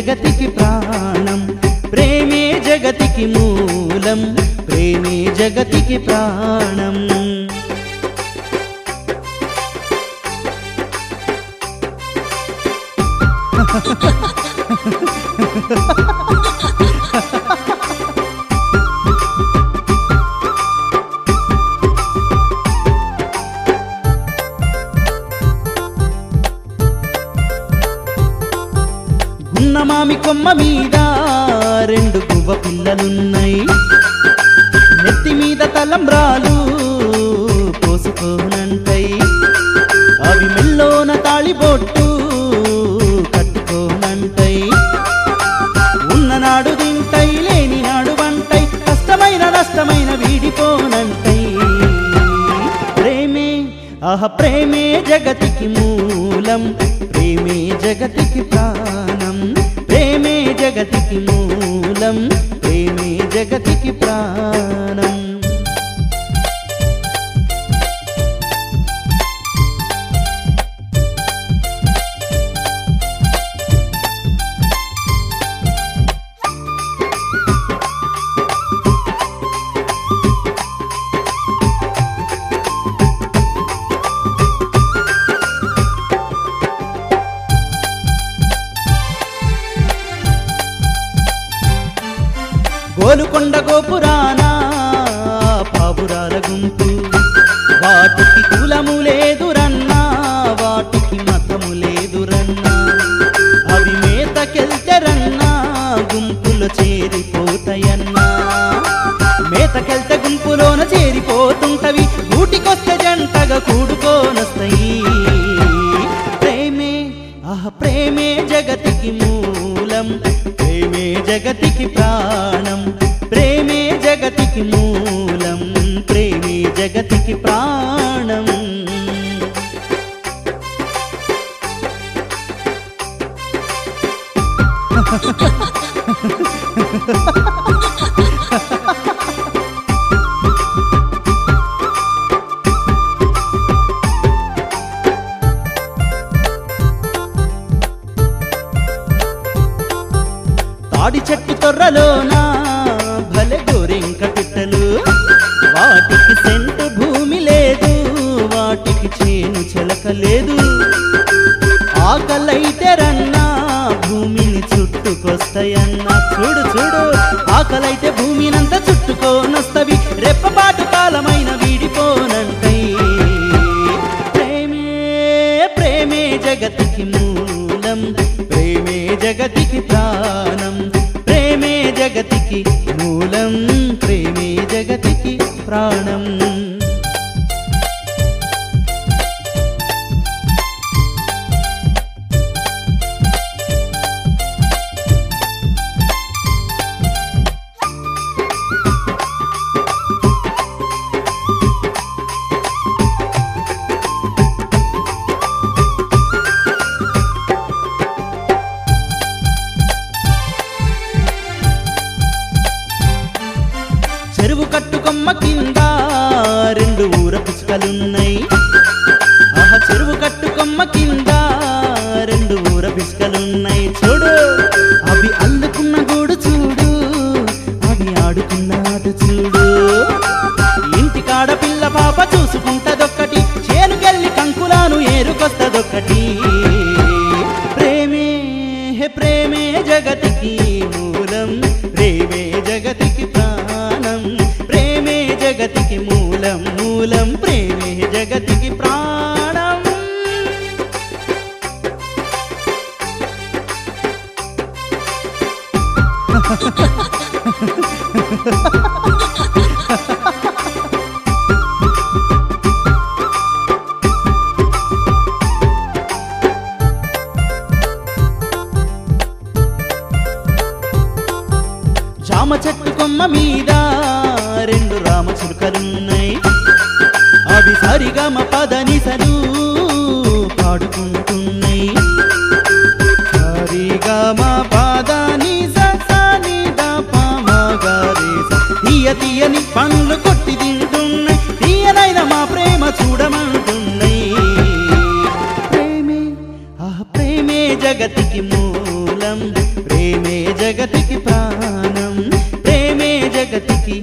జగతికి ప్రాణం ప్రేమే జగతికి మూలం ప్రేమే జగతికి ప్రాణం మామి కొమ్మ మీద రెండు గువ్వ పిల్లలున్నాయి. నెత్తి మీద తలంబ్రాలు పోసుకోనంటాయి అవి మెల్లోన తాళిబొట్టు కట్టుకోనంటాయి ఉన్ననాడు తింటై లేని నాడు వంటై. కష్టమైన నష్టమైన వీడిపోనంటై. ప్రేమే ఆహ ప్రేమే జగతికి మూలం. ప్రేమే జగతికి ప్రాణం. జగతికి మూలం ప్రేమే జగతికి ప్రాణం. గోలుకొండ గోపురాన? పావురాల గుంపు. వాటికి కులము లేదురన్నా వాటికి మతము లేదురన్నా. అవి మేతకెళ్తరన్నా గుంపులు చేరిపోతాయన్నా. మేతకెళ్తే గుంపులోన చేరిపోతుంటవి గూటికొస్తే జంటగా కూడు జగతికి మూలం ప్రేమే జగతికి ప్రాణం. తాడి చెట్టు తొర్రలోనా చుట్టుకొస్తాయన్నా చూడు చూడు ఆకలైతే భూమినంతా చుట్టుకోనొస్తవి రెప్పపాటు కాలమైన వీడిపోనంటై ప్రేమే ప్రేమే జగతికి మూలం. ప్రేమే జగతికి ప్రాణం. ప్రేమే జగతికి మూలం. ప్రేమే జగతికి ప్రాణం. కట్టుకొమ్మ కింద రెండు ఊర పిసుకలున్నాయి మూలం ప్రేమే జగతికి ప్రాణం. జామ చెట్టు కొమ్మ మీద రెండు రామ చిలుకలున్నాయి. సరిగమ పదనిసలు పాడుకుంటున్నాయి. సరిగమ పదని తీయ తీయని పండ్లు కొట్టి తింటున్నాయి. తీయనైన మా ప్రేమ చూడమంటున్నాయి. ప్రేమే ఆ ప్రేమే జగతికి మూలం. ప్రేమే జగతికి ప్రాణం. ప్రేమే జగతికి